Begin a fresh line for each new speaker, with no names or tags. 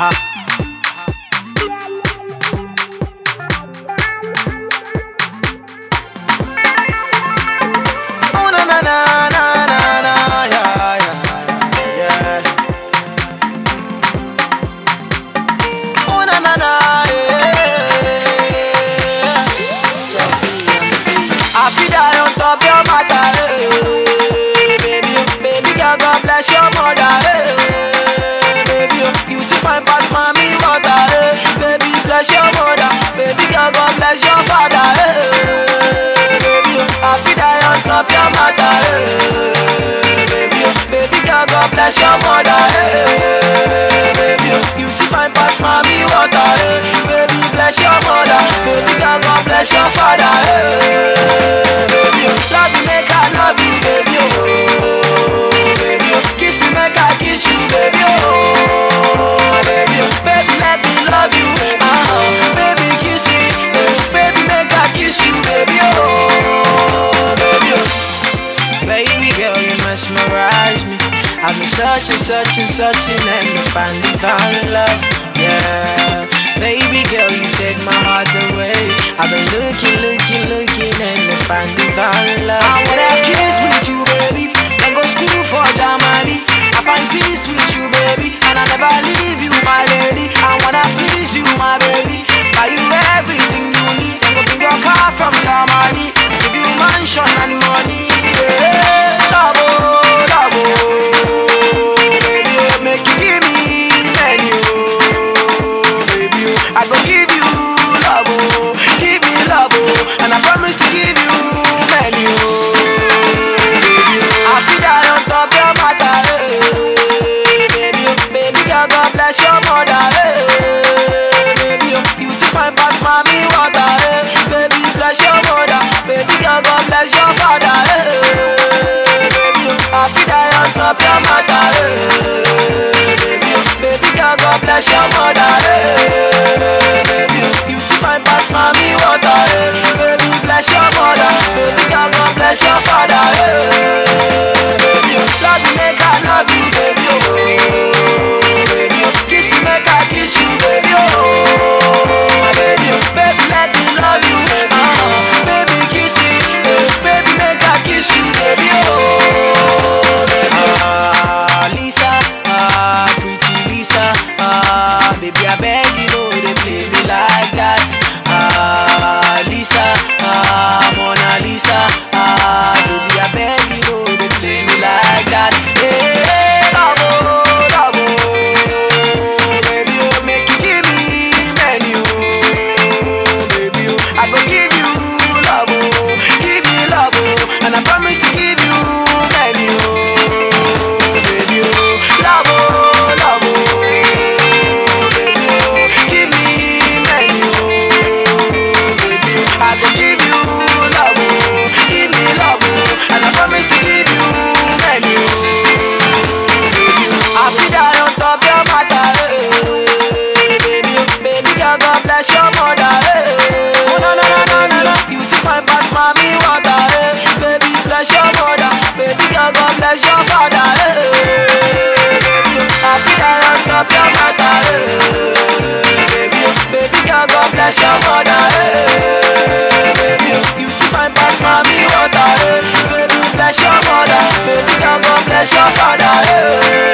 Aha. Oh, na, na, na, na. That pass your mother, hey, baby. You keep fine pass mommy water, hey, baby. Bless your mother, baby. God, God bless your father, hey, baby. Love you, make I love you, baby. searching, searching, searching, and I finally found love. Yeah, baby girl, you take my heart away. I've been looking, looking, looking, and I finally found love. I wanna kiss with you, baby, and go school for Germany. I find peace with you, baby, and I never leave. I go give bless your father. bless your father. Baby, I feel that on top your mother. Baby, baby girl, God bless your mother. Baby, you keep my past, mommy water. Baby, bless your mother. Baby girl, God bless your father.